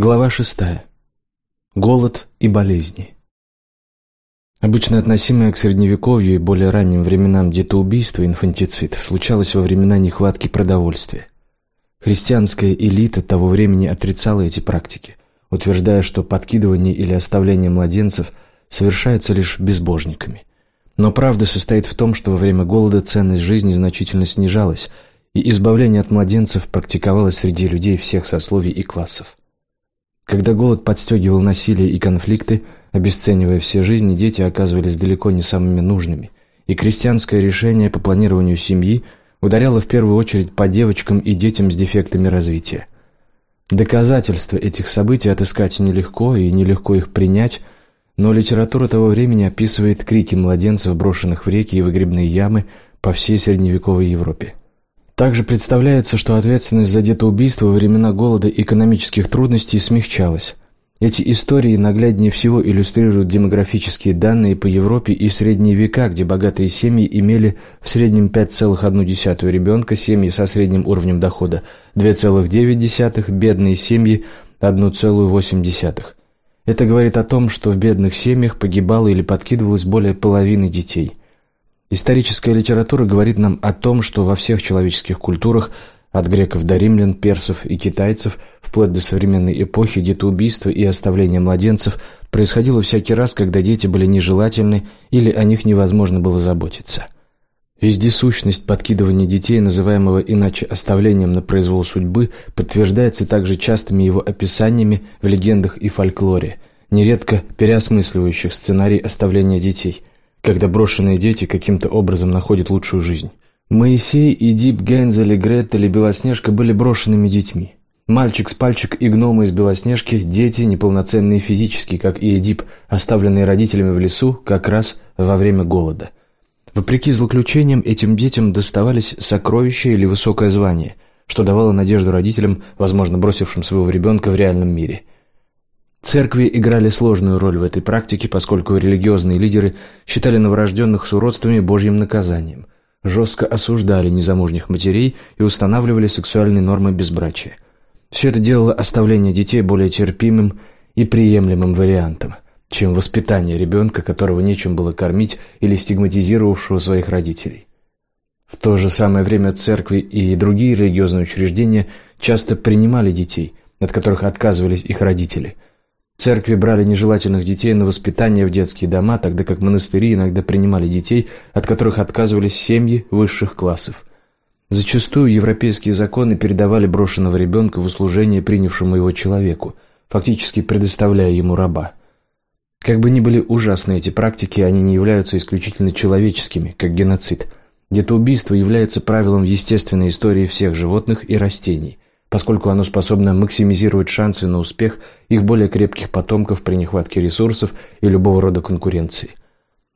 Глава шестая. Голод и болезни. Обычно относимое к средневековью и более ранним временам детоубийство, инфантицид, случалось во времена нехватки продовольствия. Христианская элита того времени отрицала эти практики, утверждая, что подкидывание или оставление младенцев совершается лишь безбожниками. Но правда состоит в том, что во время голода ценность жизни значительно снижалась, и избавление от младенцев практиковалось среди людей всех сословий и классов. Когда голод подстегивал насилие и конфликты, обесценивая все жизни, дети оказывались далеко не самыми нужными, и крестьянское решение по планированию семьи ударяло в первую очередь по девочкам и детям с дефектами развития. Доказательства этих событий отыскать нелегко и нелегко их принять, но литература того времени описывает крики младенцев, брошенных в реки и выгребные ямы по всей средневековой Европе. Также представляется, что ответственность за детоубийство во времена голода и экономических трудностей смягчалась. Эти истории нагляднее всего иллюстрируют демографические данные по Европе и средние века, где богатые семьи имели в среднем 5,1 ребенка, семьи со средним уровнем дохода 2,9, бедные семьи 1,8. Это говорит о том, что в бедных семьях погибало или подкидывалось более половины детей. Историческая литература говорит нам о том, что во всех человеческих культурах, от греков до римлян, персов и китайцев, вплоть до современной эпохи, детоубийство и оставление младенцев происходило всякий раз, когда дети были нежелательны или о них невозможно было заботиться. Вездесущность подкидывания детей, называемого иначе оставлением на произвол судьбы, подтверждается также частыми его описаниями в легендах и фольклоре, нередко переосмысливающих сценарий оставления детей – когда брошенные дети каким-то образом находят лучшую жизнь. Моисей, Эдип, Гензель и Гретель и Белоснежка были брошенными детьми. Мальчик с пальчик и гномы из Белоснежки – дети, неполноценные физически, как и Эдип, оставленные родителями в лесу как раз во время голода. Вопреки злоключениям, этим детям доставались сокровища или высокое звание, что давало надежду родителям, возможно, бросившим своего ребенка в реальном мире – Церкви играли сложную роль в этой практике, поскольку религиозные лидеры считали новорожденных с уродствами божьим наказанием, жестко осуждали незамужних матерей и устанавливали сексуальные нормы безбрачия. Все это делало оставление детей более терпимым и приемлемым вариантом, чем воспитание ребенка, которого нечем было кормить или стигматизировавшего своих родителей. В то же самое время церкви и другие религиозные учреждения часто принимали детей, от которых отказывались их родители – Церкви брали нежелательных детей на воспитание в детские дома, тогда как монастыри иногда принимали детей, от которых отказывались семьи высших классов. Зачастую европейские законы передавали брошенного ребенка в услужение принявшему его человеку, фактически предоставляя ему раба. Как бы ни были ужасны эти практики, они не являются исключительно человеческими, как геноцид. Детоубийство является правилом естественной истории всех животных и растений – поскольку оно способно максимизировать шансы на успех их более крепких потомков при нехватке ресурсов и любого рода конкуренции.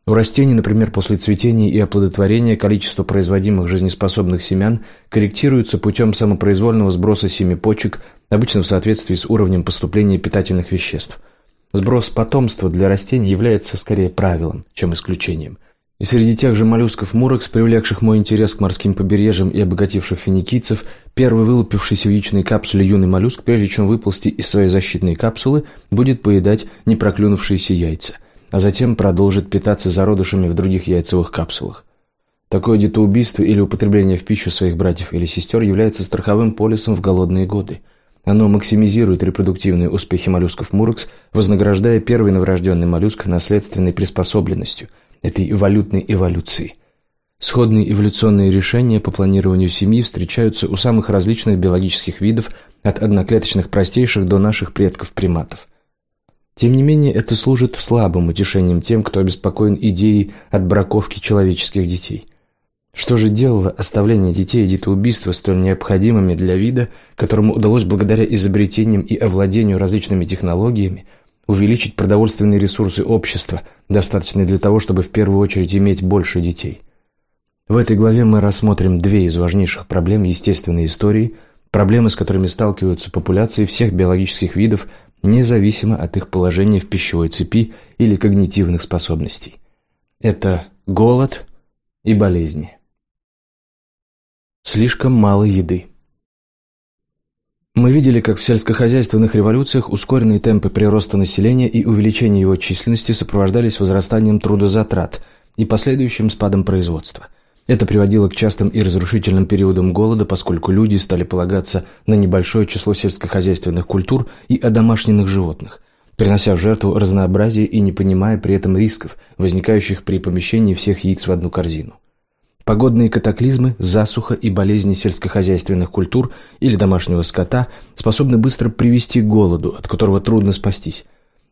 У растений, например, после цветения и оплодотворения количество производимых жизнеспособных семян корректируется путем самопроизвольного сброса семипочек, обычно в соответствии с уровнем поступления питательных веществ. Сброс потомства для растений является скорее правилом, чем исключением – и среди тех же моллюсков мурекс, привлекших мой интерес к морским побережьям и обогативших финикийцев, первый вылупившийся в яичной капсуле юный моллюск, прежде чем выползти из своей защитной капсулы, будет поедать непроклюнувшиеся яйца, а затем продолжит питаться зародышами в других яйцевых капсулах. Такое детоубийство или употребление в пищу своих братьев или сестер является страховым полисом в голодные годы. Оно максимизирует репродуктивные успехи моллюсков мурекс, вознаграждая первый новорожденный моллюск наследственной приспособленностью – этой валютной эволюции. Сходные эволюционные решения по планированию семьи встречаются у самых различных биологических видов, от одноклеточных простейших до наших предков-приматов. Тем не менее, это служит слабым утешением тем, кто обеспокоен идеей отбраковки человеческих детей. Что же делало оставление детей и детоубийство столь необходимыми для вида, которому удалось благодаря изобретениям и овладению различными технологиями – увеличить продовольственные ресурсы общества, достаточные для того, чтобы в первую очередь иметь больше детей. В этой главе мы рассмотрим две из важнейших проблем естественной истории, проблемы, с которыми сталкиваются популяции всех биологических видов, независимо от их положения в пищевой цепи или когнитивных способностей. Это голод и болезни. Слишком мало еды. Мы видели, как в сельскохозяйственных революциях ускоренные темпы прироста населения и увеличения его численности сопровождались возрастанием трудозатрат и последующим спадом производства. Это приводило к частым и разрушительным периодам голода, поскольку люди стали полагаться на небольшое число сельскохозяйственных культур и одомашненных животных, принося в жертву разнообразие и не понимая при этом рисков, возникающих при помещении всех яиц в одну корзину. Погодные катаклизмы, засуха и болезни сельскохозяйственных культур или домашнего скота способны быстро привести к голоду, от которого трудно спастись.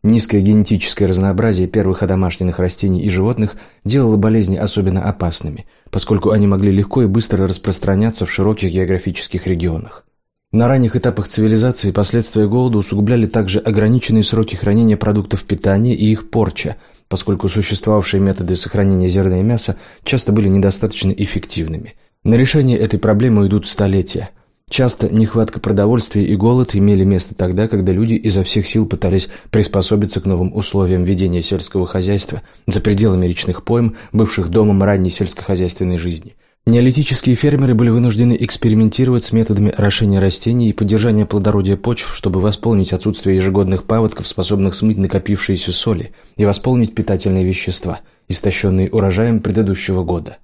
Низкое генетическое разнообразие первых одомашненных растений и животных делало болезни особенно опасными, поскольку они могли легко и быстро распространяться в широких географических регионах. На ранних этапах цивилизации последствия голода усугубляли также ограниченные сроки хранения продуктов питания и их порча – поскольку существовавшие методы сохранения зерна и мяса часто были недостаточно эффективными. На решение этой проблемы идут столетия. Часто нехватка продовольствия и голод имели место тогда, когда люди изо всех сил пытались приспособиться к новым условиям ведения сельского хозяйства за пределами речных пойм, бывших домом ранней сельскохозяйственной жизни – Неолитические фермеры были вынуждены экспериментировать с методами орошения растений и поддержания плодородия почв, чтобы восполнить отсутствие ежегодных паводков, способных смыть накопившиеся соли, и восполнить питательные вещества, истощенные урожаем предыдущего года.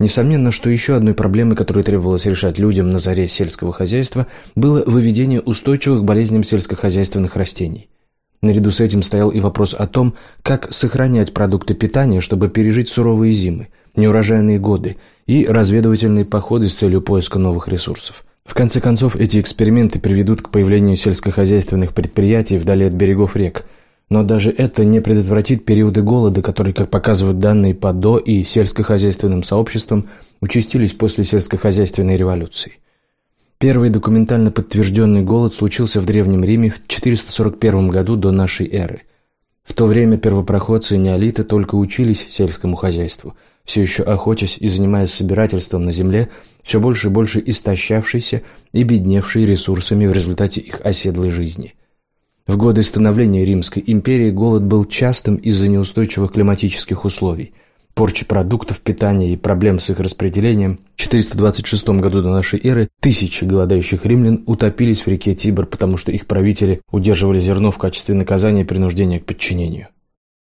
Несомненно, что еще одной проблемой, которую требовалось решать людям на заре сельского хозяйства, было выведение устойчивых к болезням сельскохозяйственных растений. Наряду с этим стоял и вопрос о том, как сохранять продукты питания, чтобы пережить суровые зимы, неурожайные годы и разведывательные походы с целью поиска новых ресурсов. В конце концов, эти эксперименты приведут к появлению сельскохозяйственных предприятий вдали от берегов рек, но даже это не предотвратит периоды голода, которые, как показывают данные по ДО и сельскохозяйственным сообществам, участились после сельскохозяйственной революции. Первый документально подтвержденный голод случился в Древнем Риме в 441 году до нашей эры. В то время первопроходцы неолита только учились сельскому хозяйству – все еще охотясь и занимаясь собирательством на земле, все больше и больше истощавшейся и бедневшей ресурсами в результате их оседлой жизни. В годы становления Римской империи голод был частым из-за неустойчивых климатических условий, порчи продуктов питания и проблем с их распределением. В 426 году до нашей эры тысячи голодающих римлян утопились в реке Тибр, потому что их правители удерживали зерно в качестве наказания и принуждения к подчинению.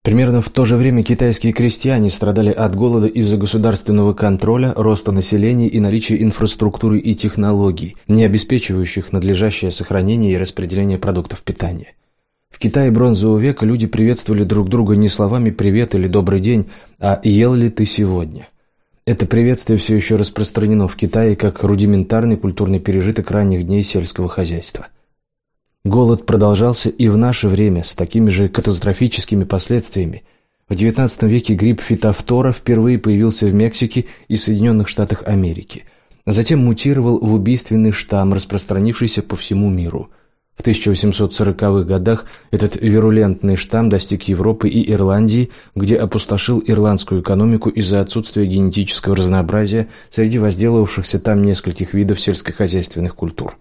Примерно в то же время китайские крестьяне страдали от голода из-за государственного контроля, роста населения и наличия инфраструктуры и технологий, не обеспечивающих надлежащее сохранение и распределение продуктов питания. В Китае бронзового века люди приветствовали друг друга не словами «привет» или «добрый день», а «ел ли ты сегодня?». Это приветствие все еще распространено в Китае как рудиментарный культурный пережиток ранних дней сельского хозяйства. Голод продолжался и в наше время с такими же катастрофическими последствиями. В XIX веке грипп фитофтора впервые появился в Мексике и Соединенных Штатах Америки. Затем мутировал в убийственный штамм, распространившийся по всему миру. В 1840-х годах этот вирулентный штамм достиг Европы и Ирландии, где опустошил ирландскую экономику из-за отсутствия генетического разнообразия среди возделывавшихся там нескольких видов сельскохозяйственных культур.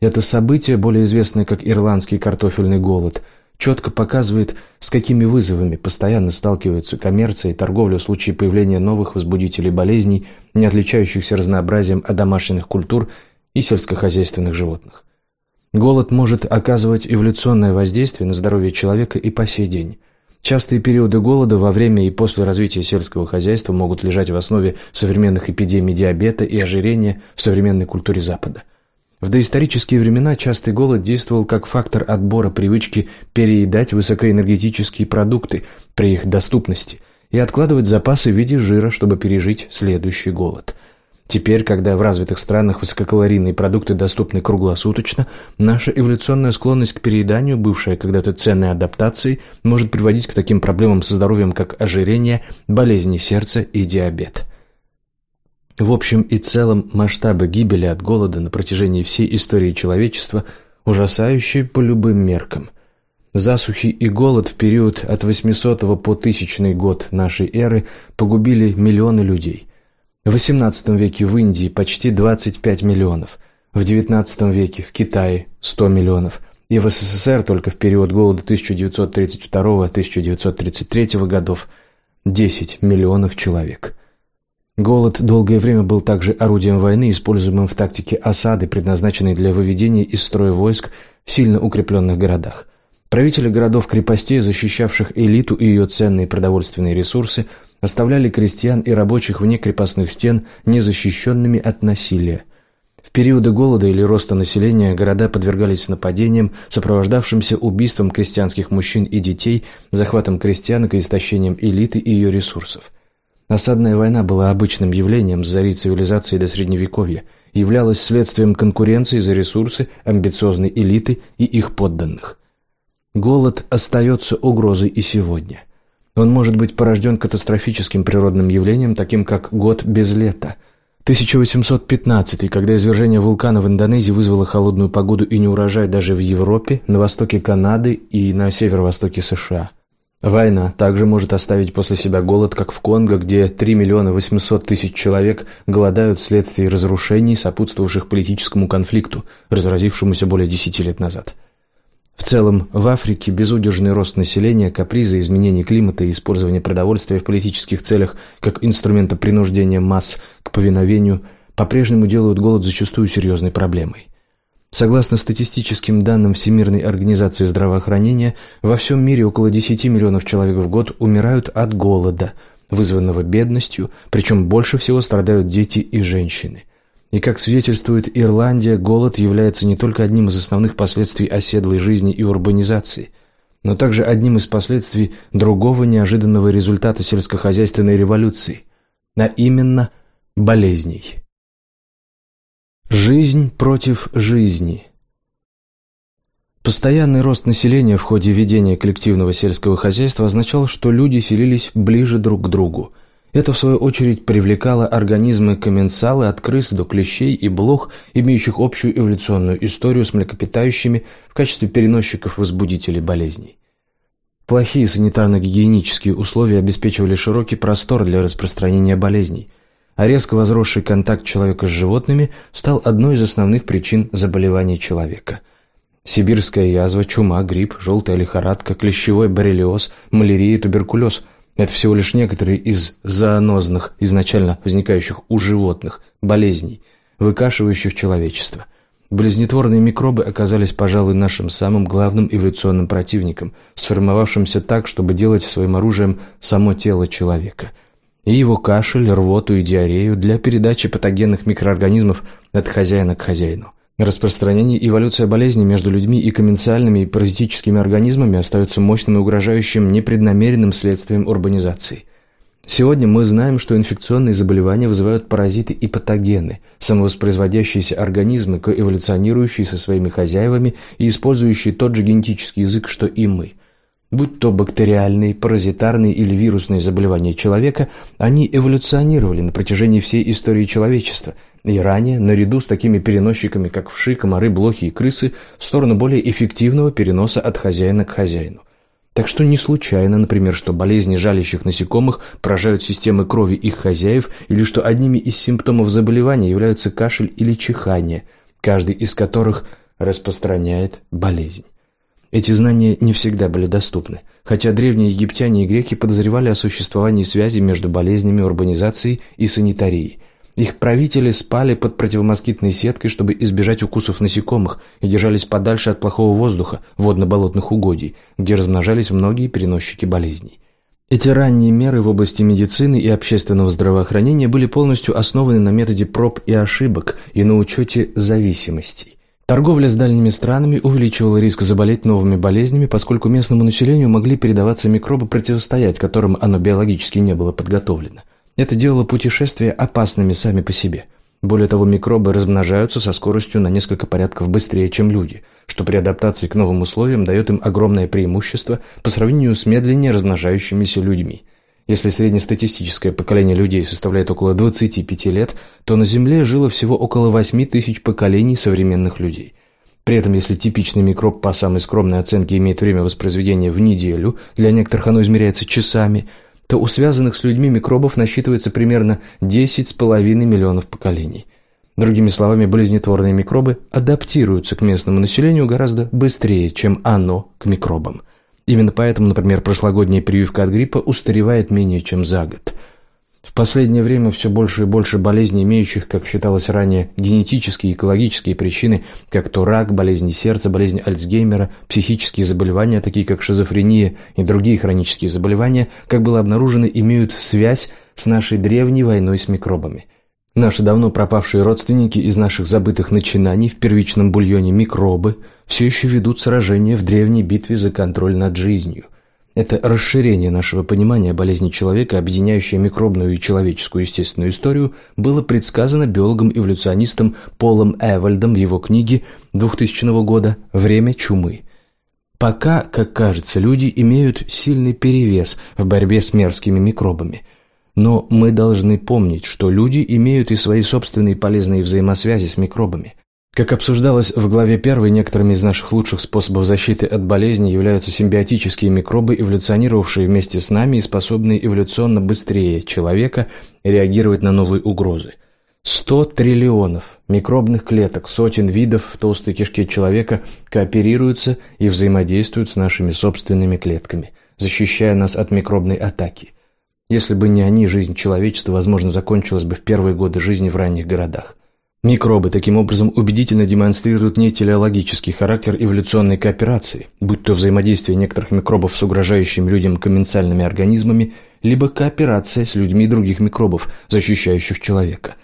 Это событие, более известное как ирландский картофельный голод, четко показывает, с какими вызовами постоянно сталкиваются коммерция и торговля в случае появления новых возбудителей болезней, не отличающихся разнообразием домашних культур и сельскохозяйственных животных. Голод может оказывать эволюционное воздействие на здоровье человека и по сей день. Частые периоды голода во время и после развития сельского хозяйства могут лежать в основе современных эпидемий диабета и ожирения в современной культуре Запада. В доисторические времена частый голод действовал как фактор отбора привычки переедать высокоэнергетические продукты при их доступности и откладывать запасы в виде жира, чтобы пережить следующий голод. Теперь, когда в развитых странах высококалорийные продукты доступны круглосуточно, наша эволюционная склонность к перееданию, бывшая когда-то ценной адаптацией, может приводить к таким проблемам со здоровьем, как ожирение, болезни сердца и диабет. В общем и целом масштабы гибели от голода на протяжении всей истории человечества ужасающие по любым меркам. Засухи и голод в период от 800 по 1000 год нашей эры погубили миллионы людей. В XVIII веке в Индии почти 25 миллионов, в XIX веке в Китае 100 миллионов и в СССР только в период голода 1932-1933 годов 10 миллионов человек – Голод долгое время был также орудием войны, используемым в тактике осады, предназначенной для выведения из строя войск в сильно укрепленных городах. Правители городов-крепостей, защищавших элиту и ее ценные продовольственные ресурсы, оставляли крестьян и рабочих вне крепостных стен незащищенными от насилия. В периоды голода или роста населения города подвергались нападениям, сопровождавшимся убийством крестьянских мужчин и детей, захватом крестьянок и истощением элиты и ее ресурсов. Осадная война была обычным явлением с зари цивилизации до Средневековья являлась следствием конкуренции за ресурсы амбициозной элиты и их подданных. Голод остается угрозой и сегодня. Он может быть порожден катастрофическим природным явлением, таким как год без лета – 1815, когда извержение вулкана в Индонезии вызвало холодную погоду и неурожай даже в Европе, на востоке Канады и на северо-востоке США. Война также может оставить после себя голод, как в Конго, где 3 миллиона 800 тысяч человек голодают вследствие разрушений, сопутствовавших политическому конфликту, разразившемуся более 10 лет назад. В целом, в Африке безудержный рост населения, капризы, изменение климата и использование продовольствия в политических целях как инструмента принуждения масс к повиновению по-прежнему делают голод зачастую серьезной проблемой. Согласно статистическим данным Всемирной организации здравоохранения, во всем мире около 10 миллионов человек в год умирают от голода, вызванного бедностью, причем больше всего страдают дети и женщины. И как свидетельствует Ирландия, голод является не только одним из основных последствий оседлой жизни и урбанизации, но также одним из последствий другого неожиданного результата сельскохозяйственной революции, а именно болезней. Жизнь против жизни. Постоянный рост населения в ходе ведения коллективного сельского хозяйства означал, что люди селились ближе друг к другу – это, в свою очередь, привлекало организмы комменсалы от крыс до клещей и блох, имеющих общую эволюционную историю с млекопитающими в качестве переносчиков возбудителей болезней. Плохие санитарно-гигиенические условия обеспечивали широкий простор для распространения болезней, а резко возросший контакт человека с животными стал одной из основных причин заболеваний человека. Сибирская язва, чума, грипп, желтая лихорадка, клещевой боррелиоз, малярия и туберкулез – это всего лишь некоторые из зоонозных, изначально возникающих у животных, болезней, выкашивающих человечество. Болезнетворные микробы оказались, пожалуй, нашим самым главным эволюционным противником, сформировавшимся так, чтобы делать своим оружием само тело человека. И его кашель, рвоту и диарею для передачи патогенных микроорганизмов от хозяина к хозяину. Распространение и эволюция болезней между людьми и комменсальными и паразитическими организмами остаются мощным и угрожающим непреднамеренным следствием урбанизации. Сегодня мы знаем, что инфекционные заболевания вызывают паразиты и патогены, самовоспроизводящиеся организмы, коэволюционирующие со своими хозяевами и использующие тот же генетический язык, что и мы. Будь то бактериальные, паразитарные или вирусные заболевания человека, они эволюционировали на протяжении всей истории человечества и ранее, наряду с такими переносчиками, как вши, комары, блохи и крысы, в сторону более эффективного переноса от хозяина к хозяину. Так что не случайно, например, что болезни жалящих насекомых поражают системы крови их хозяев или что одними из симптомов заболевания являются кашель или чихание, каждый из которых распространяет болезнь. Эти знания не всегда были доступны, хотя древние египтяне и греки подозревали о существовании связи между болезнями, урбанизацией и санитарией. Их правители спали под противомоскитной сеткой, чтобы избежать укусов насекомых, и держались подальше от плохого воздуха, водно-болотных угодий, где размножались многие переносчики болезней. Эти ранние меры в области медицины и общественного здравоохранения были полностью основаны на методе проб и ошибок и на учете зависимостей. Торговля с дальними странами увеличивала риск заболеть новыми болезнями, поскольку местному населению могли передаваться микробы, противостоять которым оно биологически не было подготовлено. Это делало путешествия опасными сами по себе. Более того, микробы размножаются со скоростью на несколько порядков быстрее, чем люди, что при адаптации к новым условиям дает им огромное преимущество по сравнению с медленнее размножающимися людьми – если среднестатистическое поколение людей составляет около 25 лет, то на Земле жило всего около 8 тысяч поколений современных людей. При этом, если типичный микроб по самой скромной оценке имеет время воспроизведения в неделю, для некоторых оно измеряется часами, то у связанных с людьми микробов насчитывается примерно 10,5 миллионов поколений. Другими словами, болезнетворные микробы адаптируются к местному населению гораздо быстрее, чем оно к микробам. Именно поэтому, например, прошлогодняя прививка от гриппа устаревает менее чем за год. В последнее время все больше и больше болезней, имеющих, как считалось ранее, генетические и экологические причины, как то рак, болезни сердца, болезнь Альцгеймера, психические заболевания, такие как шизофрения и другие хронические заболевания, как было обнаружено, имеют связь с нашей древней войной с микробами. Наши давно пропавшие родственники из наших забытых начинаний в первичном бульоне микробы все еще ведут сражение в древней битве за контроль над жизнью – это расширение нашего понимания болезни человека, объединяющее микробную и человеческую естественную историю, было предсказано биологом-эволюционистом Полом Эвальдом в его книге 2000 года «Время чумы». Пока, как кажется, люди имеют сильный перевес в борьбе с мерзкими микробами. Но мы должны помнить, что люди имеют и свои собственные полезные взаимосвязи с микробами. Как обсуждалось в главе 1, некоторыми из наших лучших способов защиты от болезни являются симбиотические микробы, эволюционировавшие вместе с нами и способные эволюционно быстрее человека реагировать на новые угрозы. 100 триллионов микробных клеток, сотен видов в толстой кишке человека кооперируются и взаимодействуют с нашими собственными клетками, защищая нас от микробной атаки. Если бы не они, жизнь человечества, возможно, закончилась бы в первые годы жизни в ранних городах. Микробы таким образом убедительно демонстрируют не телеологический характер эволюционной кооперации, будь то взаимодействие некоторых микробов с угрожающими людям комменсальными организмами, либо кооперация с людьми других микробов, защищающих человека.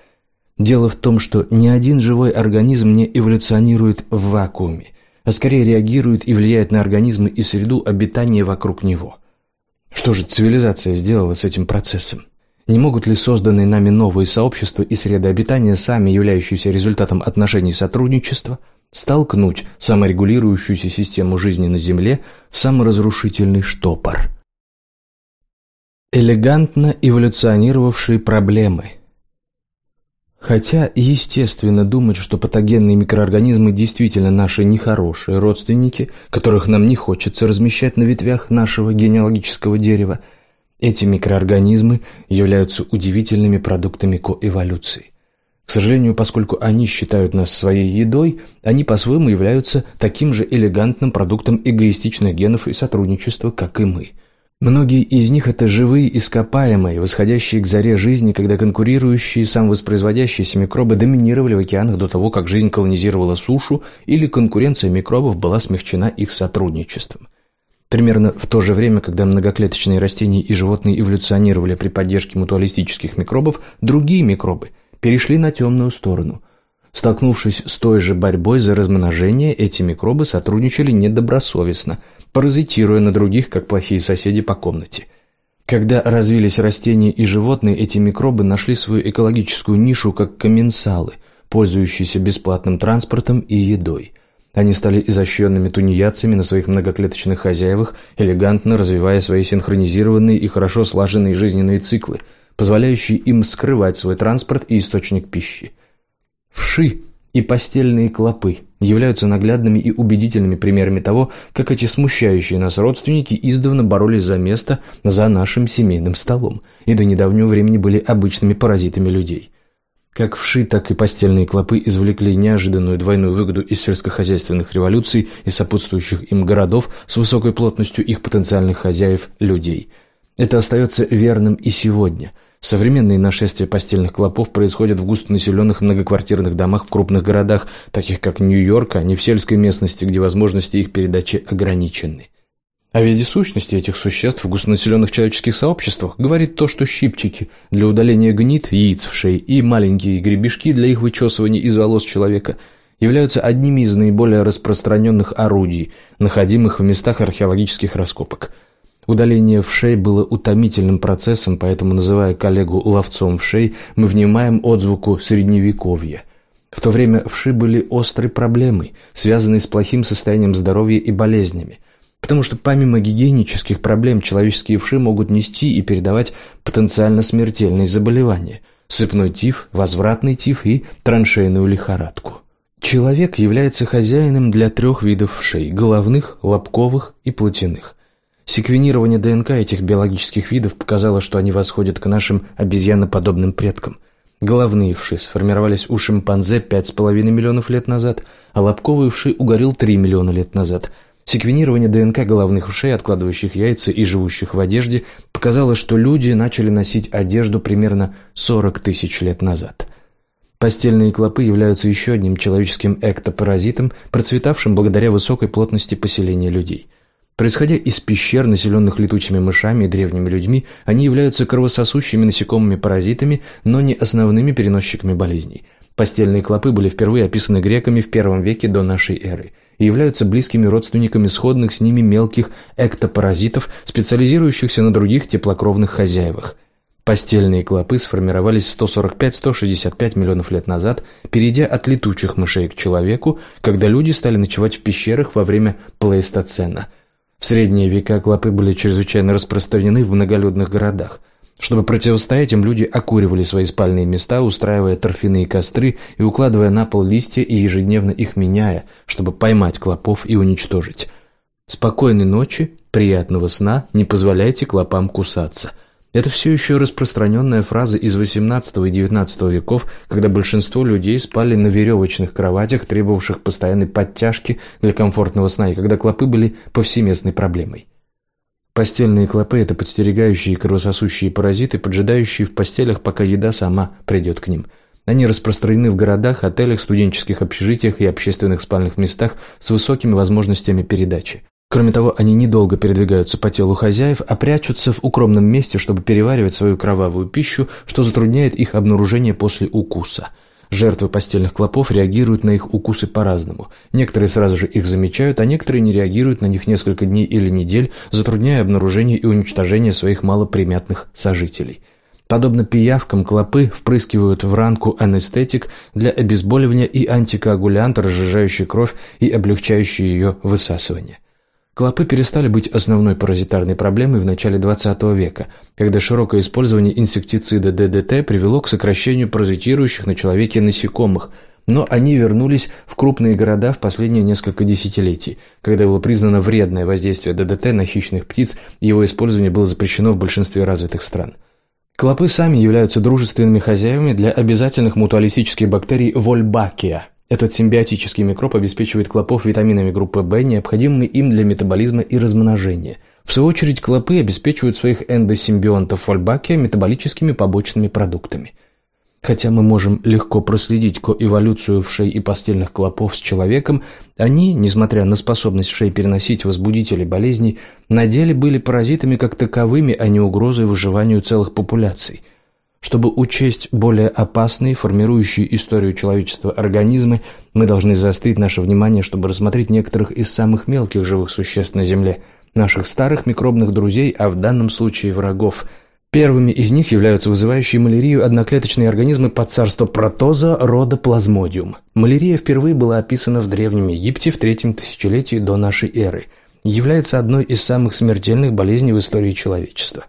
Дело в том, что ни один живой организм не эволюционирует в вакууме, а скорее реагирует и влияет на организмы и среду обитания вокруг него. Что же цивилизация сделала с этим процессом? Не могут ли созданные нами новые сообщества и среды обитания, сами являющиеся результатом отношений сотрудничества, столкнуть саморегулирующуюся систему жизни на Земле в саморазрушительный штопор? Элегантно эволюционировавшие проблемы Хотя естественно думать, что патогенные микроорганизмы действительно наши нехорошие родственники, которых нам не хочется размещать на ветвях нашего генеалогического дерева – эти микроорганизмы являются удивительными продуктами коэволюции. К сожалению, поскольку они считают нас своей едой, они по-своему являются таким же элегантным продуктом эгоистичных генов и сотрудничества, как и мы. Многие из них – это живые ископаемые, восходящие к заре жизни, когда конкурирующие самовоспроизводящиеся микробы доминировали в океанах до того, как жизнь колонизировала сушу или конкуренция микробов была смягчена их сотрудничеством. Примерно в то же время, когда многоклеточные растения и животные эволюционировали при поддержке мутуалистических микробов, другие микробы перешли на темную сторону. Столкнувшись с той же борьбой за размножение, эти микробы сотрудничали недобросовестно, паразитируя на других, как плохие соседи по комнате. Когда развились растения и животные, эти микробы нашли свою экологическую нишу как комменсалы, пользующиеся бесплатным транспортом и едой. Они стали изощренными тунеядцами на своих многоклеточных хозяевах, элегантно развивая свои синхронизированные и хорошо слаженные жизненные циклы, позволяющие им скрывать свой транспорт и источник пищи. Вши и постельные клопы являются наглядными и убедительными примерами того, как эти смущающие нас родственники издавна боролись за место за нашим семейным столом и до недавнего времени были обычными паразитами людей. Как вши, так и постельные клопы извлекли неожиданную двойную выгоду из сельскохозяйственных революций и сопутствующих им городов с высокой плотностью их потенциальных хозяев – людей. Это остается верным и сегодня. Современные нашествия постельных клопов происходят в густонаселенных многоквартирных домах в крупных городах, таких как Нью-Йорк, а не в сельской местности, где возможности их передачи ограничены. О вездесущности этих существ в густонаселенных человеческих сообществах говорит то, что щипчики для удаления гнит, яиц в шее и маленькие гребешки для их вычесывания из волос человека являются одними из наиболее распространенных орудий, находимых в местах археологических раскопок. Удаление вшей было утомительным процессом, поэтому, называя коллегу ловцом вшей, мы внимаем отзвуку средневековья. В то время вши были острой проблемой, связанной с плохим состоянием здоровья и болезнями – Потому что помимо гигиенических проблем человеческие вши могут нести и передавать потенциально смертельные заболевания – сыпной тиф, возвратный тиф и траншейную лихорадку. Человек является хозяином для трех видов вшей – головных, лобковых и плотяных. Секвенирование ДНК этих биологических видов показало, что они восходят к нашим обезьяноподобным предкам. Головные вши сформировались у шимпанзе 5,5 миллионов лет назад, а лобковые вши у горилл 3 миллиона лет назад – Секвенирование ДНК головных вшей, откладывающих яйца и живущих в одежде, показало, что люди начали носить одежду примерно 40 тысяч лет назад. Постельные клопы являются еще одним человеческим эктопаразитом, процветавшим благодаря высокой плотности поселения людей. Происходя из пещер, населенных летучими мышами и древними людьми, они являются кровососущими насекомыми-паразитами, но не основными переносчиками болезней – Постельные клопы были впервые описаны греками в первом веке до нашей эры и являются близкими родственниками сходных с ними мелких эктопаразитов, специализирующихся на других теплокровных хозяевах. Постельные клопы сформировались 145-165 миллионов лет назад, перейдя от летучих мышей к человеку, когда люди стали ночевать в пещерах во время плейстоцена. В средние века клопы были чрезвычайно распространены в многолюдных городах. Чтобы противостоять им, люди окуривали свои спальные места, устраивая торфяные костры и укладывая на пол листья и ежедневно их меняя, чтобы поймать клопов и уничтожить. Спокойной ночи, приятного сна, не позволяйте клопам кусаться. Это все еще распространенная фраза из XVIII и XIX веков, когда большинство людей спали на веревочных кроватях, требовавших постоянной подтяжки для комфортного сна, и когда клопы были повсеместной проблемой. Постельные клопы – это подстерегающие кровососущие паразиты, поджидающие в постелях, пока еда сама придет к ним. Они распространены в городах, отелях, студенческих общежитиях и общественных спальных местах с высокими возможностями передачи. Кроме того, они недолго передвигаются по телу хозяев, а прячутся в укромном месте, чтобы переваривать свою кровавую пищу, что затрудняет их обнаружение после укуса – Жертвы постельных клопов реагируют на их укусы по-разному. Некоторые сразу же их замечают, а некоторые не реагируют на них несколько дней или недель, затрудняя обнаружение и уничтожение своих малоприметных сожителей. Подобно пиявкам, клопы впрыскивают в ранку анестетик для обезболивания и антикоагулянт, разжижающий кровь и облегчающий ее высасывание. Клопы перестали быть основной паразитарной проблемой в начале XX века, когда широкое использование инсектицида ДДТ привело к сокращению паразитирующих на человеке насекомых, но они вернулись в крупные города в последние несколько десятилетий, когда было признано вредное воздействие ДДТ на хищных птиц, и его использование было запрещено в большинстве развитых стран. Клопы сами являются дружественными хозяевами для обязательных мутуалистических бактерий вольбакия – этот симбиотический микроб обеспечивает клопов витаминами группы В, необходимыми им для метаболизма и размножения. В свою очередь, клопы обеспечивают своих эндосимбионтов фольбакия метаболическими побочными продуктами. Хотя мы можем легко проследить коэволюцию вшей и постельных клопов с человеком, они, несмотря на способность вшей переносить возбудители болезней, на деле были паразитами как таковыми, а не угрозой выживанию целых популяций – чтобы учесть более опасные, формирующие историю человечества организмы, мы должны заострить наше внимание, чтобы рассмотреть некоторых из самых мелких живых существ на Земле, наших старых микробных друзей, а в данном случае врагов. Первыми из них являются вызывающие малярию одноклеточные организмы под царство протоза рода плазмодиум. Малярия впервые была описана в Древнем Египте в третьем тысячелетии до нашей эры. Является одной из самых смертельных болезней в истории человечества.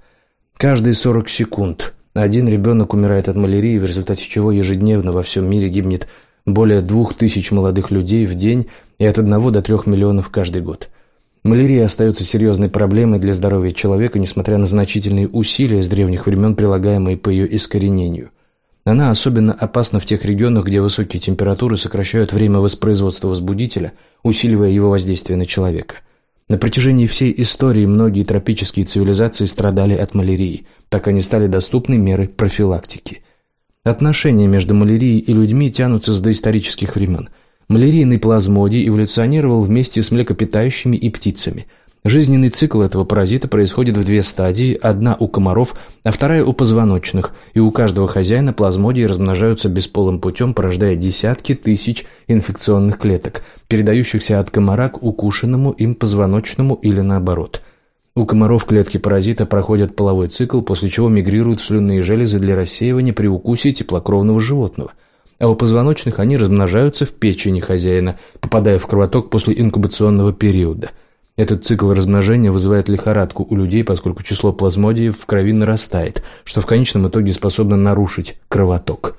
Каждые 40 секунд один ребенок умирает от малярии, в результате чего ежедневно во всем мире гибнет более двух тысяч молодых людей в день и от одного до трех миллионов каждый год. Малярия остается серьезной проблемой для здоровья человека, несмотря на значительные усилия с древних времен, прилагаемые по ее искоренению. Она особенно опасна в тех регионах, где высокие температуры сокращают время воспроизводства возбудителя, усиливая его воздействие на человека. На протяжении всей истории многие тропические цивилизации страдали от малярии, так они стали доступны меры профилактики. Отношения между малярией и людьми тянутся с доисторических времен. Малярийный плазмодий эволюционировал вместе с млекопитающими и птицами – Жизненный цикл этого паразита происходит в две стадии, одна у комаров, а вторая у позвоночных, и у каждого хозяина плазмодии размножаются бесполым путем, порождая десятки тысяч инфекционных клеток, передающихся от комара к укушенному им позвоночному или наоборот. У комаров клетки паразита проходят половой цикл, после чего мигрируют в слюнные железы для рассеивания при укусе теплокровного животного – а у позвоночных они размножаются в печени хозяина, попадая в кровоток после инкубационного периода – этот цикл размножения вызывает лихорадку у людей, поскольку число плазмодиев в крови нарастает, что в конечном итоге способно нарушить кровоток.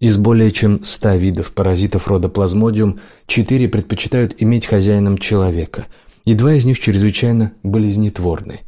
Из более чем 100 видов паразитов рода плазмодиум, 4 предпочитают иметь хозяином человека, и два из них чрезвычайно болезнетворны.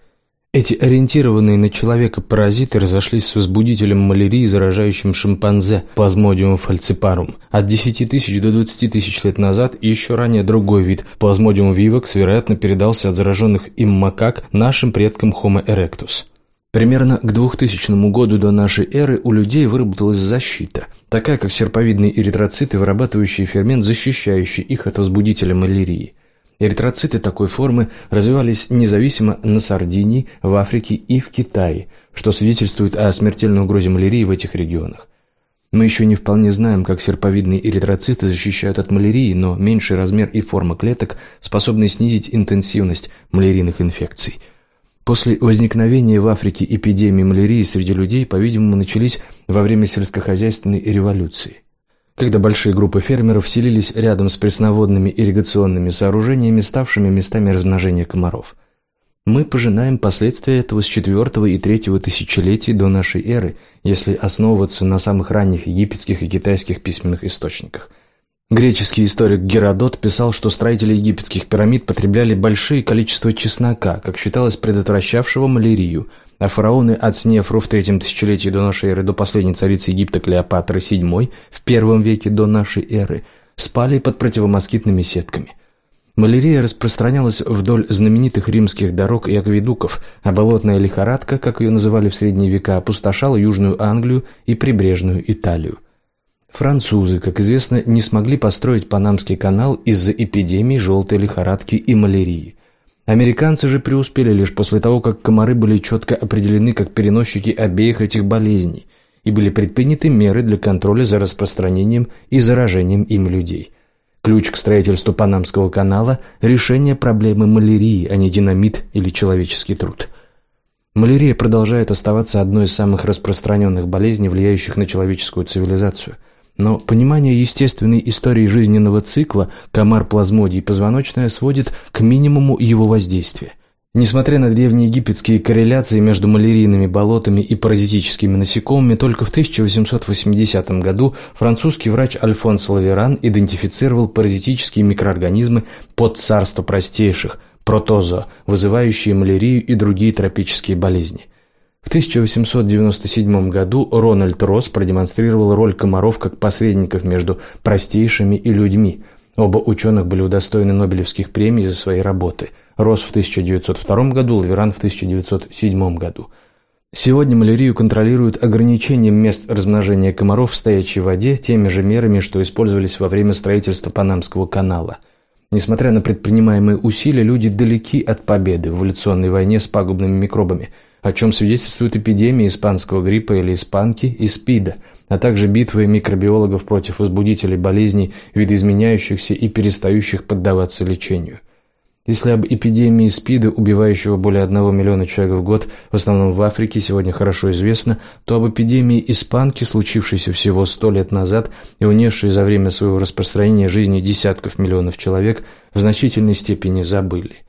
Эти ориентированные на человека паразиты разошлись с возбудителем малярии, заражающим шимпанзе плазмодиум фальципарум. От 10 тысяч до 20 тысяч лет назад и еще ранее другой вид плазмодиум вивакс, вероятно, передался от зараженных им макак нашим предкам Homo erectus. Примерно к 2000 году до нашей эры у людей выработалась защита, такая как серповидные эритроциты, вырабатывающие фермент, защищающий их от возбудителя малярии. Эритроциты такой формы развивались независимо на Сардинии, в Африке и в Китае, что свидетельствует о смертельной угрозе малярии в этих регионах. Мы еще не вполне знаем, как серповидные эритроциты защищают от малярии, но меньший размер и форма клеток способны снизить интенсивность малярийных инфекций. После возникновения в Африке эпидемии малярии среди людей, по-видимому, начались во время сельскохозяйственной революции когда большие группы фермеров селились рядом с пресноводными ирригационными сооружениями, ставшими местами размножения комаров. Мы пожинаем последствия этого с четвертого и третьего тысячелетий до нашей эры, если основываться на самых ранних египетских и китайских письменных источниках. Греческий историк Геродот писал, что строители египетских пирамид потребляли большие количество чеснока, как считалось предотвращавшего малярию – а фараоны от Снефру в третьем тысячелетии до нашей эры до последней царицы Египта Клеопатры VII в первом веке до нашей эры спали под противомоскитными сетками. Малярия распространялась вдоль знаменитых римских дорог и акведуков, а болотная лихорадка, как ее называли в средние века, опустошала Южную Англию и прибрежную Италию. Французы, как известно, не смогли построить Панамский канал из-за эпидемии желтой лихорадки и малярии. Американцы же преуспели лишь после того, как комары были четко определены как переносчики обеих этих болезней и были предприняты меры для контроля за распространением и заражением им людей. Ключ к строительству Панамского канала – решение проблемы малярии, а не динамит или человеческий труд. Малярия продолжает оставаться одной из самых распространенных болезней, влияющих на человеческую цивилизацию – но понимание естественной истории жизненного цикла комар-плазмодий позвоночная сводит к минимуму его воздействия. Несмотря на древнеегипетские корреляции между малярийными болотами и паразитическими насекомыми, только в 1880 году французский врач Альфонс Лаверан идентифицировал паразитические микроорганизмы под царство простейших – протозо, вызывающие малярию и другие тропические болезни – в 1897 году Рональд Росс продемонстрировал роль комаров как посредников между простейшими и людьми. Оба ученых были удостоены Нобелевских премий за свои работы. Росс в 1902 году, Лаверан в 1907 году. Сегодня малярию контролируют ограничением мест размножения комаров в стоячей воде теми же мерами, что использовались во время строительства Панамского канала. Несмотря на предпринимаемые усилия, люди далеки от победы в эволюционной войне с пагубными микробами – о чем свидетельствуют эпидемии испанского гриппа или испанки и СПИДа, а также битвы микробиологов против возбудителей болезней, видоизменяющихся и перестающих поддаваться лечению. Если об эпидемии СПИДа, убивающего более 1 миллиона человек в год, в основном в Африке, сегодня хорошо известно, то об эпидемии испанки, случившейся всего 100 лет назад и унесшей за время своего распространения жизни десятков миллионов человек, в значительной степени забыли.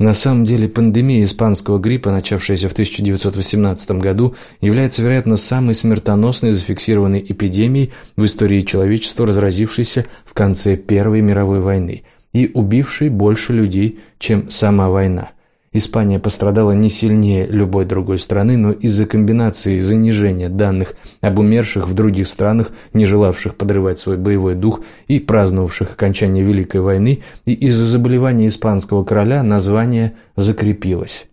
На самом деле пандемия испанского гриппа, начавшаяся в 1918 году, является, вероятно, самой смертоносной зафиксированной эпидемией в истории человечества, разразившейся в конце Первой мировой войны и убившей больше людей, чем сама война – Испания пострадала не сильнее любой другой страны, но из-за комбинации занижения данных об умерших в других странах, не желавших подрывать свой боевой дух и праздновавших окончание Великой войны, и из-за заболевания испанского короля название закрепилось.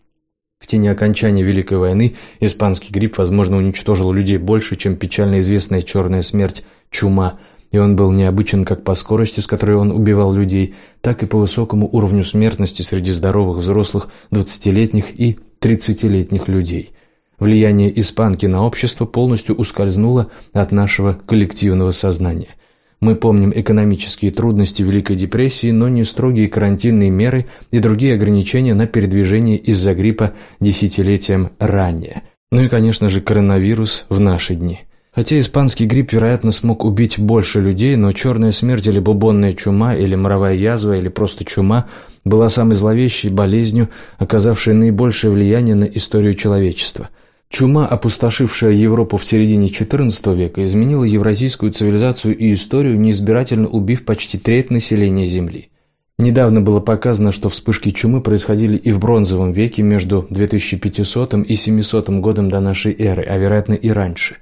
В тени окончания Великой войны испанский грипп, возможно, уничтожил людей больше, чем печально известная черная смерть – чума – и он был необычен как по скорости, с которой он убивал людей, так и по высокому уровню смертности среди здоровых взрослых 20-летних и 30-летних людей. Влияние испанки на общество полностью ускользнуло от нашего коллективного сознания. Мы помним экономические трудности Великой депрессии, но не строгие карантинные меры и другие ограничения на передвижение из-за гриппа десятилетием ранее. Ну и, конечно же, коронавирус в наши дни. Хотя испанский грипп, вероятно, смог убить больше людей, но черная смерть или бубонная чума, или моровая язва, или просто чума была самой зловещей болезнью, оказавшей наибольшее влияние на историю человечества. Чума, опустошившая Европу в середине XIV века, изменила евразийскую цивилизацию и историю, неизбирательно убив почти треть населения Земли. Недавно было показано, что вспышки чумы происходили и в бронзовом веке между 2500 и 700 годом до нашей эры, а вероятно и раньше.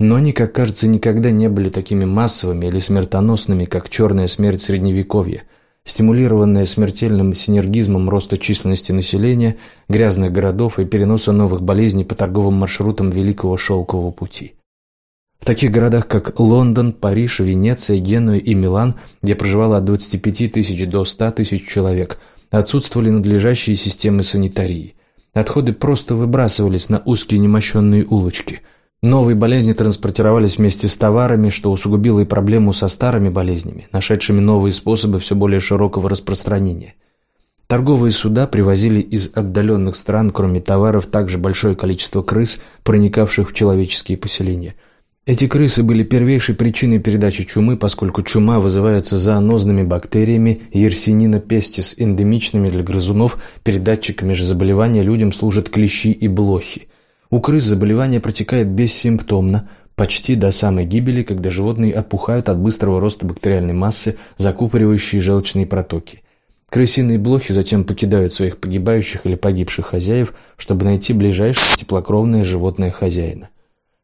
Но они, как кажется, никогда не были такими массовыми или смертоносными, как черная смерть Средневековья, стимулированная смертельным синергизмом роста численности населения, грязных городов и переноса новых болезней по торговым маршрутам Великого Шелкового пути. В таких городах, как Лондон, Париж, Венеция, Генуя и Милан, где проживало от 25 тысяч до 100 тысяч человек, отсутствовали надлежащие системы санитарии. Отходы просто выбрасывались на узкие немощенные улочки. Новые болезни транспортировались вместе с товарами, что усугубило и проблему со старыми болезнями, нашедшими новые способы все более широкого распространения. Торговые суда привозили из отдаленных стран, кроме товаров, также большое количество крыс, проникавших в человеческие поселения – эти крысы были первейшей причиной передачи чумы, поскольку чума вызывается зоонозными бактериями Yersinina pestis, эндемичными для грызунов, передатчиками же заболевания людям служат клещи и блохи. У крыс заболевание протекает бессимптомно, почти до самой гибели, когда животные опухают от быстрого роста бактериальной массы, закупоривающей желчные протоки. Крысиные блохи затем покидают своих погибающих или погибших хозяев, чтобы найти ближайшее теплокровное животное хозяина.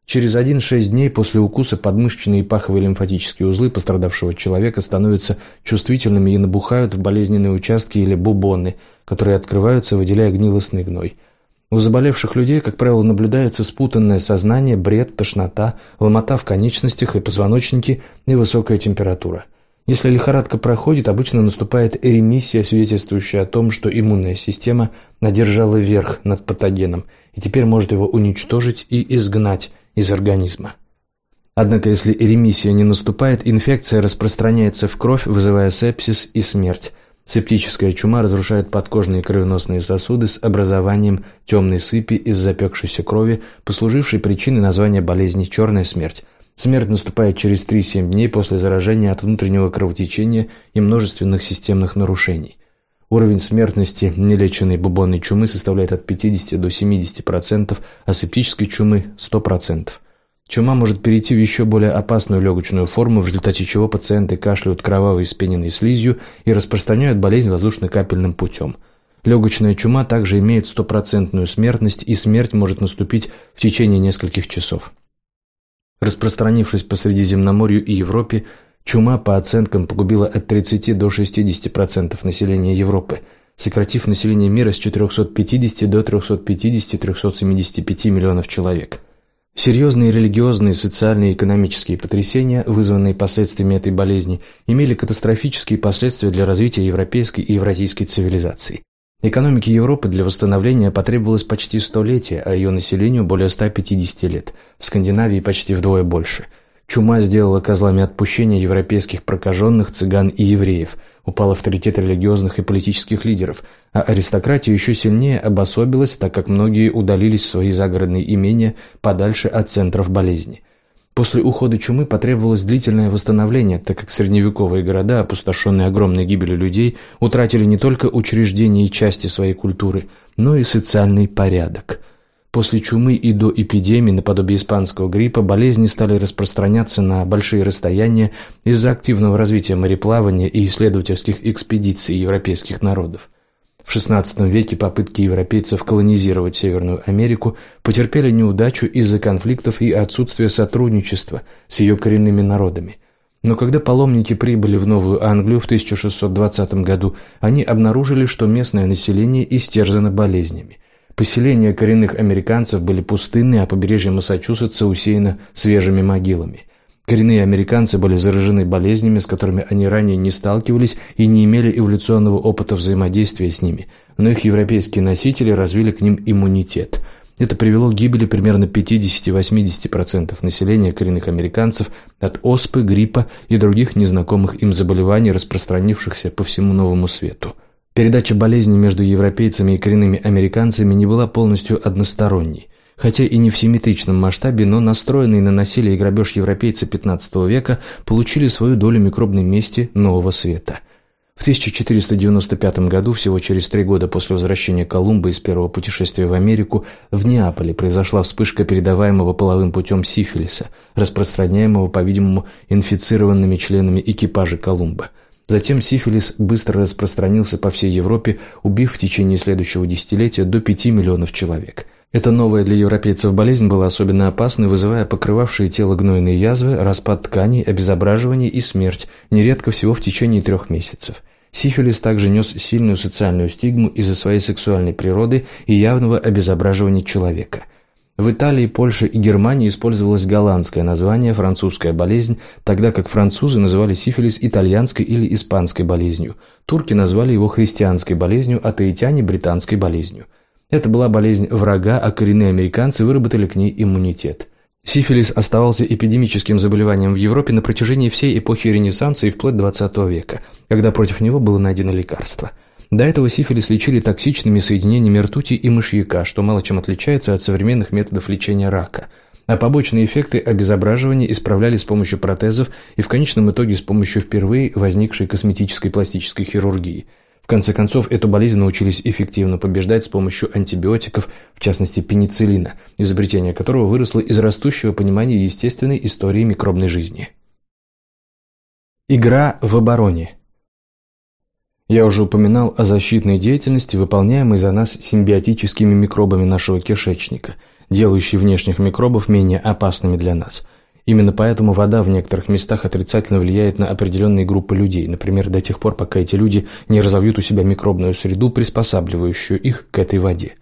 Через 1-6 дней после укуса подмышечные и паховые лимфатические узлы пострадавшего человека становятся чувствительными и набухают в болезненные участки или бубоны, которые открываются, выделяя гнилостный гной. У заболевших людей, как правило, наблюдается спутанное сознание, бред, тошнота, ломота в конечностях и позвоночнике и высокая температура. Если лихорадка проходит, обычно наступает ремиссия, свидетельствующая о том, что иммунная система надержала верх над патогеном и теперь может его уничтожить и изгнать из организма. Однако, если ремиссия не наступает, инфекция распространяется в кровь, вызывая сепсис и смерть. Септическая чума разрушает подкожные кровеносные сосуды с образованием темной сыпи из запекшейся крови, послужившей причиной названия болезни «черная смерть». Смерть наступает через 3-7 дней после заражения от внутреннего кровотечения и множественных системных нарушений. Уровень смертности нелеченной бубонной чумы составляет от 50 до 70%, а септической чумы – 100%. Чума может перейти в еще более опасную легочную форму, в результате чего пациенты кашляют кровавой испененной слизью и распространяют болезнь воздушно-капельным путем. Легочная чума также имеет стопроцентную смертность, и смерть может наступить в течение нескольких часов. Распространившись по Средиземноморью и Европе, Чума, по оценкам, погубила от 30 до 60% населения Европы, сократив население мира с 450 до 350-375 миллионов человек. Серьезные религиозные, социальные и экономические потрясения, вызванные последствиями этой болезни, имели катастрофические последствия для развития европейской и евразийской цивилизации. Экономике Европы для восстановления потребовалось почти столетие, а ее населению более 150 лет, в Скандинавии почти вдвое больше – Чума сделала козлами отпущения европейских прокаженных, цыган и евреев, упал авторитет религиозных и политических лидеров, а аристократия еще сильнее обособилась, так как многие удалились в свои загородные имения подальше от центров болезни. После ухода чумы потребовалось длительное восстановление, так как средневековые города, опустошенные огромной гибелью людей, утратили не только учреждения и части своей культуры, но и социальный порядок – После чумы и до эпидемии, наподобие испанского гриппа, болезни стали распространяться на большие расстояния из-за активного развития мореплавания и исследовательских экспедиций европейских народов. В XVI веке попытки европейцев колонизировать Северную Америку потерпели неудачу из-за конфликтов и отсутствия сотрудничества с ее коренными народами. Но когда паломники прибыли в Новую Англию в 1620 году, они обнаружили, что местное население истерзано болезнями – Поселения коренных американцев были пустынны, а побережье Массачусетса усеяно свежими могилами. Коренные американцы были заражены болезнями, с которыми они ранее не сталкивались и не имели эволюционного опыта взаимодействия с ними, но их европейские носители развили к ним иммунитет. Это привело к гибели примерно 50-80% населения коренных американцев от оспы, гриппа и других незнакомых им заболеваний, распространившихся по всему новому свету. Передача болезни между европейцами и коренными американцами не была полностью односторонней. Хотя и не в симметричном масштабе, но настроенные на насилие и грабеж европейцы XV века получили свою долю микробной мести нового света. В 1495 году, всего через три года после возвращения Колумба из первого путешествия в Америку, в Неаполе произошла вспышка передаваемого половым путем сифилиса, распространяемого, по-видимому, инфицированными членами экипажа Колумба – Затем сифилис быстро распространился по всей Европе, убив в течение следующего десятилетия до 5 миллионов человек. Эта новая для европейцев болезнь была особенно опасной, вызывая покрывавшие тело гнойные язвы, распад тканей, обезображивание и смерть, нередко всего в течение трех месяцев. Сифилис также нес сильную социальную стигму из-за своей сексуальной природы и явного обезображивания человека – в Италии, Польше и Германии использовалось голландское название «французская болезнь», тогда как французы называли сифилис итальянской или испанской болезнью, турки назвали его христианской болезнью, а таитяне – британской болезнью. Это была болезнь врага, а коренные американцы выработали к ней иммунитет. Сифилис оставался эпидемическим заболеванием в Европе на протяжении всей эпохи Ренессанса и вплоть до XX века, когда против него было найдено лекарство – до этого сифилис лечили токсичными соединениями ртути и мышьяка, что мало чем отличается от современных методов лечения рака. А побочные эффекты обезображивания исправляли с помощью протезов и в конечном итоге с помощью впервые возникшей косметической пластической хирургии. В конце концов, эту болезнь научились эффективно побеждать с помощью антибиотиков, в частности пенициллина, изобретение которого выросло из растущего понимания естественной истории микробной жизни. Игра в обороне – я уже упоминал о защитной деятельности, выполняемой за нас симбиотическими микробами нашего кишечника, делающей внешних микробов менее опасными для нас. Именно поэтому вода в некоторых местах отрицательно влияет на определенные группы людей, например, до тех пор, пока эти люди не разовьют у себя микробную среду, приспосабливающую их к этой воде.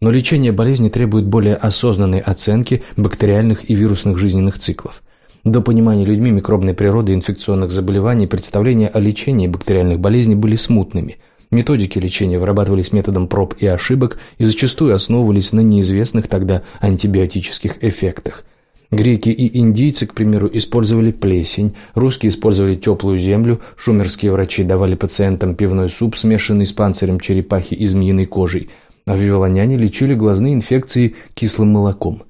Но лечение болезни требует более осознанной оценки бактериальных и вирусных жизненных циклов – до понимания людьми микробной природы инфекционных заболеваний представления о лечении бактериальных болезней были смутными. Методики лечения вырабатывались методом проб и ошибок и зачастую основывались на неизвестных тогда антибиотических эффектах. Греки и индийцы, к примеру, использовали плесень, русские использовали теплую землю, шумерские врачи давали пациентам пивной суп, смешанный с панцирем черепахи и змеиной кожей, а вавилоняне лечили глазные инфекции кислым молоком –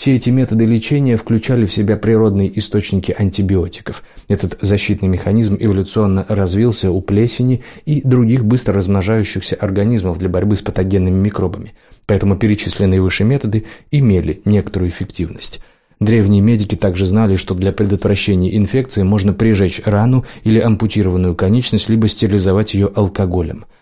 все эти методы лечения включали в себя природные источники антибиотиков. Этот защитный механизм эволюционно развился у плесени и других быстро размножающихся организмов для борьбы с патогенными микробами, поэтому перечисленные выше методы имели некоторую эффективность. Древние медики также знали, что для предотвращения инфекции можно прижечь рану или ампутированную конечность, либо стерилизовать ее алкоголем –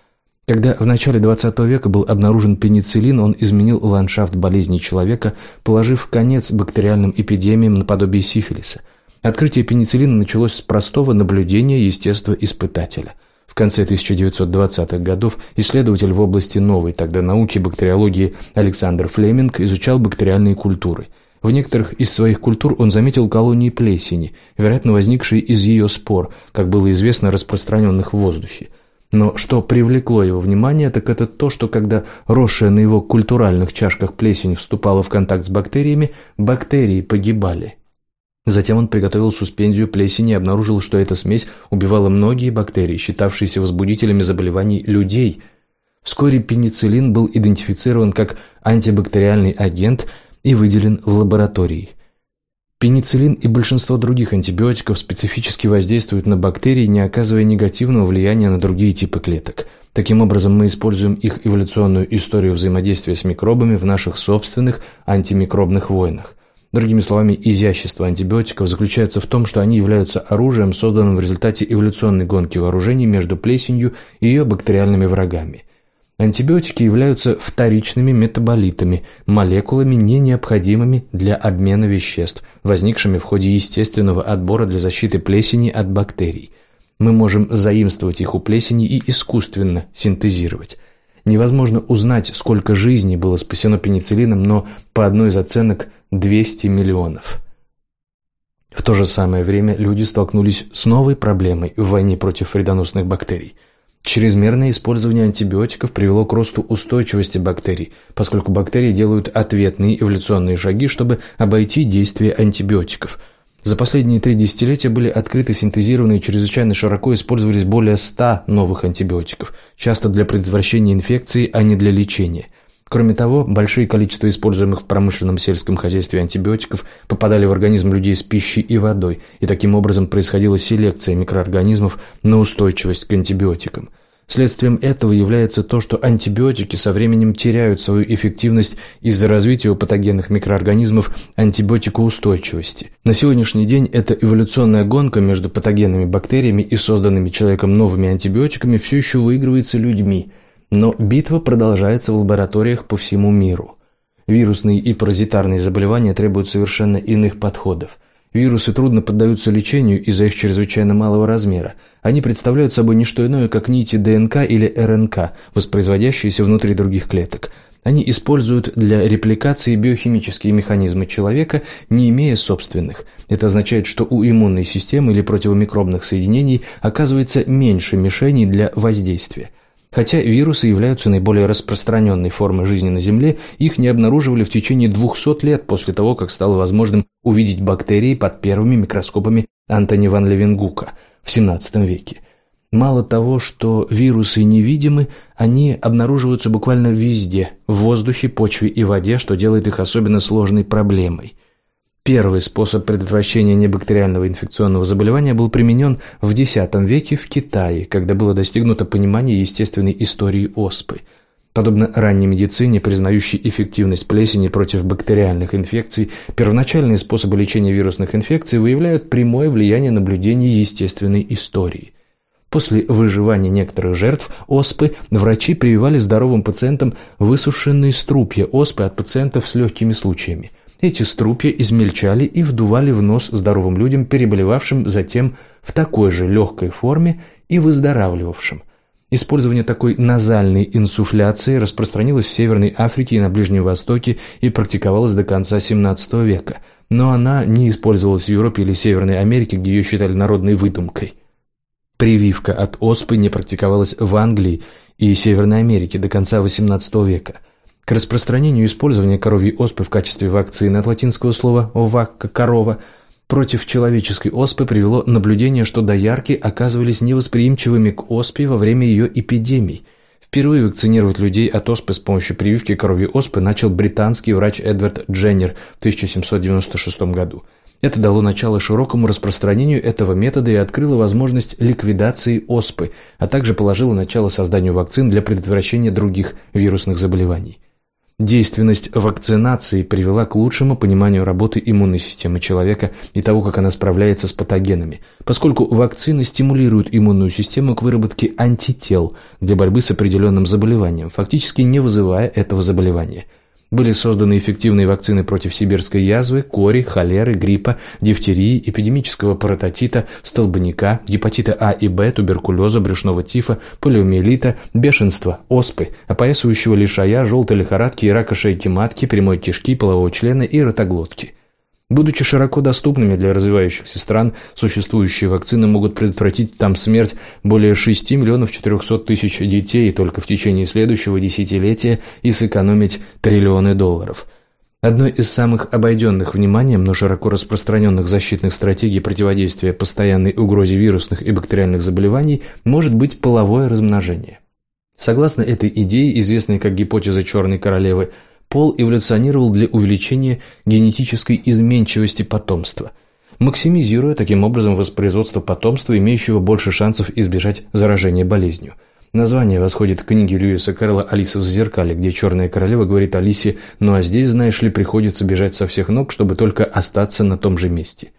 когда в начале XX века был обнаружен пенициллин, он изменил ландшафт болезней человека, положив конец бактериальным эпидемиям наподобие сифилиса. Открытие пенициллина началось с простого наблюдения естествоиспытателя. В конце 1920-х годов исследователь в области новой тогда науки бактериологии Александр Флеминг изучал бактериальные культуры. В некоторых из своих культур он заметил колонии плесени, вероятно возникшие из ее спор, как было известно, распространенных в воздухе. Но что привлекло его внимание, так это то, что когда росшая на его культуральных чашках плесень вступала в контакт с бактериями, бактерии погибали. Затем он приготовил суспензию плесени и обнаружил, что эта смесь убивала многие бактерии, считавшиеся возбудителями заболеваний людей. Вскоре пенициллин был идентифицирован как антибактериальный агент и выделен в лаборатории. Пенициллин и большинство других антибиотиков специфически воздействуют на бактерии, не оказывая негативного влияния на другие типы клеток. Таким образом, мы используем их эволюционную историю взаимодействия с микробами в наших собственных антимикробных войнах. Другими словами, изящество антибиотиков заключается в том, что они являются оружием, созданным в результате эволюционной гонки вооружений между плесенью и ее бактериальными врагами. Антибиотики являются вторичными метаболитами, молекулами, не необходимыми для обмена веществ, возникшими в ходе естественного отбора для защиты плесени от бактерий. Мы можем заимствовать их у плесени и искусственно синтезировать. Невозможно узнать, сколько жизней было спасено пенициллином, но по одной из оценок 200 миллионов. В то же самое время люди столкнулись с новой проблемой в войне против вредоносных бактерий – Чрезмерное использование антибиотиков привело к росту устойчивости бактерий, поскольку бактерии делают ответные эволюционные шаги, чтобы обойти действие антибиотиков. За последние три десятилетия были открыты, синтезированы и чрезвычайно широко использовались более 100 новых антибиотиков, часто для предотвращения инфекции, а не для лечения – Кроме того, большие количества используемых в промышленном сельском хозяйстве антибиотиков попадали в организм людей с пищей и водой, и таким образом происходила селекция микроорганизмов на устойчивость к антибиотикам. Следствием этого является то, что антибиотики со временем теряют свою эффективность из-за развития у патогенных микроорганизмов антибиотикоустойчивости. На сегодняшний день эта эволюционная гонка между патогенными бактериями и созданными человеком новыми антибиотиками все еще выигрывается людьми, но битва продолжается в лабораториях по всему миру. Вирусные и паразитарные заболевания требуют совершенно иных подходов – Вирусы трудно поддаются лечению из-за их чрезвычайно малого размера. Они представляют собой не что иное, как нити ДНК или РНК, воспроизводящиеся внутри других клеток. Они используют для репликации биохимические механизмы человека, не имея собственных. Это означает, что у иммунной системы или противомикробных соединений оказывается меньше мишеней для воздействия. Хотя вирусы являются наиболее распространенной формой жизни на Земле, их не обнаруживали в течение 200 лет после того, как стало возможным увидеть бактерии под первыми микроскопами Антони ван Левенгука в XVII веке. Мало того, что вирусы невидимы, они обнаруживаются буквально везде – в воздухе, почве и воде, что делает их особенно сложной проблемой – Первый способ предотвращения небактериального инфекционного заболевания был применен в X веке в Китае, когда было достигнуто понимание естественной истории оспы. Подобно ранней медицине, признающей эффективность плесени против бактериальных инфекций, первоначальные способы лечения вирусных инфекций выявляют прямое влияние наблюдений естественной истории. После выживания некоторых жертв оспы врачи прививали здоровым пациентам высушенные струпья оспы от пациентов с легкими случаями. Эти струпья измельчали и вдували в нос здоровым людям, переболевавшим затем в такой же легкой форме и выздоравливавшим. Использование такой назальной инсуфляции распространилось в Северной Африке и на Ближнем Востоке и практиковалось до конца XVII века, но она не использовалась в Европе или Северной Америке, где ее считали народной выдумкой. Прививка от оспы не практиковалась в Англии и Северной Америке до конца XVIII века – к распространению использования коровьей оспы в качестве вакцины от латинского слова «вакка» – «корова» против человеческой оспы привело наблюдение, что доярки оказывались невосприимчивыми к оспе во время ее эпидемий. Впервые вакцинировать людей от оспы с помощью прививки коровьей оспы начал британский врач Эдвард Дженнер в 1796 году. Это дало начало широкому распространению этого метода и открыло возможность ликвидации оспы, а также положило начало созданию вакцин для предотвращения других вирусных заболеваний. Действенность вакцинации привела к лучшему пониманию работы иммунной системы человека и того, как она справляется с патогенами, поскольку вакцины стимулируют иммунную систему к выработке антител для борьбы с определенным заболеванием, фактически не вызывая этого заболевания – были созданы эффективные вакцины против сибирской язвы, кори, холеры, гриппа, дифтерии, эпидемического паротитита, столбняка, гепатита А и Б, туберкулеза, брюшного тифа, полиомиелита, бешенства, оспы, опоясывающего лишая, желтой лихорадки и рака шейки матки, прямой кишки, полового члена и ротоглотки. Будучи широко доступными для развивающихся стран, существующие вакцины могут предотвратить там смерть более 6 миллионов 400 тысяч детей только в течение следующего десятилетия и сэкономить триллионы долларов. Одной из самых обойденных вниманием, но широко распространенных защитных стратегий противодействия постоянной угрозе вирусных и бактериальных заболеваний может быть половое размножение. Согласно этой идее, известной как гипотеза черной королевы, пол эволюционировал для увеличения генетической изменчивости потомства, максимизируя таким образом воспроизводство потомства, имеющего больше шансов избежать заражения болезнью. Название восходит к книге Льюиса Кэрролла «Алиса в зеркале», где черная королева говорит Алисе «Ну а здесь, знаешь ли, приходится бежать со всех ног, чтобы только остаться на том же месте».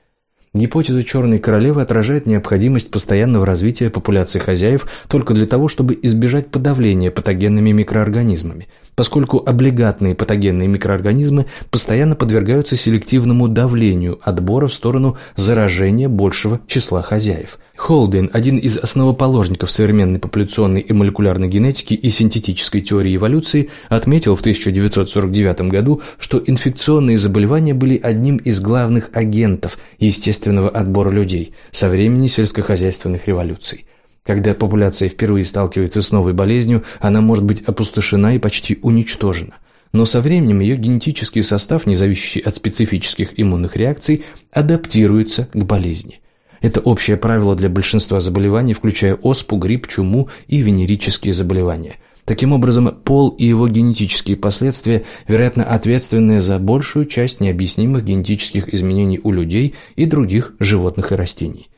Гипотеза черной королевы отражает необходимость постоянного развития популяции хозяев только для того, чтобы избежать подавления патогенными микроорганизмами – поскольку облигатные патогенные микроорганизмы постоянно подвергаются селективному давлению отбора в сторону заражения большего числа хозяев. Холден, один из основоположников современной популяционной и молекулярной генетики и синтетической теории эволюции, отметил в 1949 году, что инфекционные заболевания были одним из главных агентов естественного отбора людей со времени сельскохозяйственных революций. Когда популяция впервые сталкивается с новой болезнью, она может быть опустошена и почти уничтожена. Но со временем ее генетический состав, не зависящий от специфических иммунных реакций, адаптируется к болезни. Это общее правило для большинства заболеваний, включая оспу, грипп, чуму и венерические заболевания. Таким образом, пол и его генетические последствия, вероятно, ответственны за большую часть необъяснимых генетических изменений у людей и других животных и растений.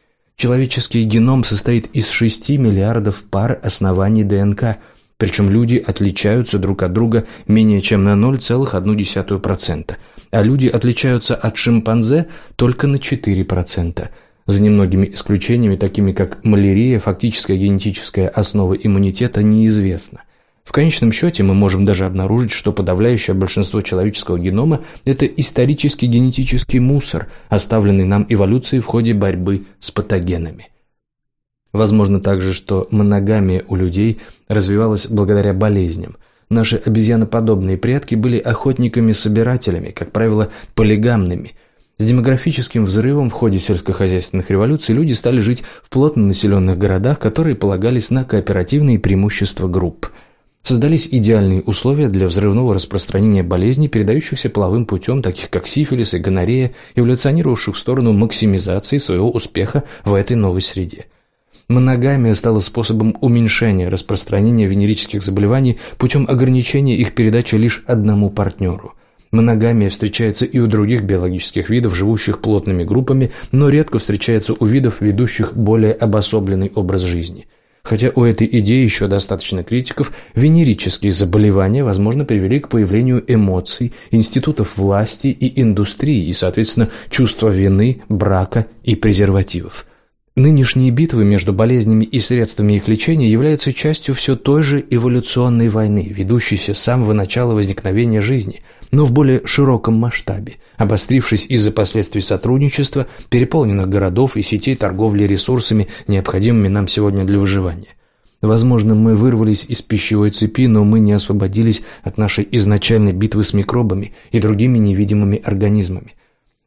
Человеческий геном состоит из 6 миллиардов пар оснований ДНК, причем люди отличаются друг от друга менее чем на 0,1%, а люди отличаются от шимпанзе только на 4%. За немногими исключениями, такими как малярия, фактическая генетическая основа иммунитета неизвестна. В конечном счете мы можем даже обнаружить, что подавляющее большинство человеческого генома – это исторический генетический мусор, оставленный нам эволюцией в ходе борьбы с патогенами. Возможно также, что моногамия у людей развивалась благодаря болезням. Наши обезьяноподобные предки были охотниками-собирателями, как правило, полигамными. С демографическим взрывом в ходе сельскохозяйственных революций люди стали жить в плотно населенных городах, которые полагались на кооперативные преимущества групп – Создались идеальные условия для взрывного распространения болезней, передающихся половым путем, таких как сифилис и гонорея, эволюционировавших в сторону максимизации своего успеха в этой новой среде. Моногамия стала способом уменьшения распространения венерических заболеваний путем ограничения их передачи лишь одному партнеру. Моногамия встречается и у других биологических видов, живущих плотными группами, но редко встречается у видов, ведущих более обособленный образ жизни – Хотя у этой идеи еще достаточно критиков, венерические заболевания, возможно, привели к появлению эмоций, институтов власти и индустрии, и, соответственно, чувства вины, брака и презервативов. Нынешние битвы между болезнями и средствами их лечения являются частью все той же эволюционной войны, ведущейся с самого начала возникновения жизни, но в более широком масштабе, обострившись из-за последствий сотрудничества, переполненных городов и сетей торговли ресурсами, необходимыми нам сегодня для выживания. Возможно, мы вырвались из пищевой цепи, но мы не освободились от нашей изначальной битвы с микробами и другими невидимыми организмами.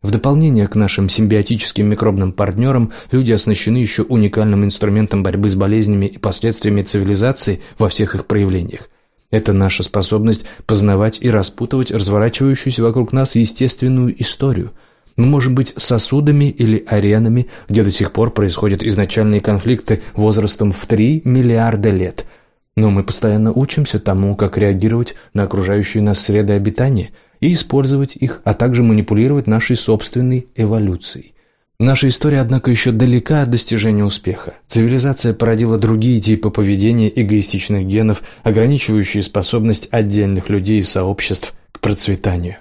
В дополнение к нашим симбиотическим микробным партнерам, люди оснащены еще уникальным инструментом борьбы с болезнями и последствиями цивилизации во всех их проявлениях. Это наша способность познавать и распутывать разворачивающуюся вокруг нас естественную историю. Мы можем быть сосудами или аренами, где до сих пор происходят изначальные конфликты возрастом в 3 миллиарда лет. Но мы постоянно учимся тому, как реагировать на окружающую нас среды обитания – и использовать их, а также манипулировать нашей собственной эволюцией. Наша история, однако, еще далека от достижения успеха. Цивилизация породила другие типы поведения эгоистичных генов, ограничивающие способность отдельных людей и сообществ к процветанию.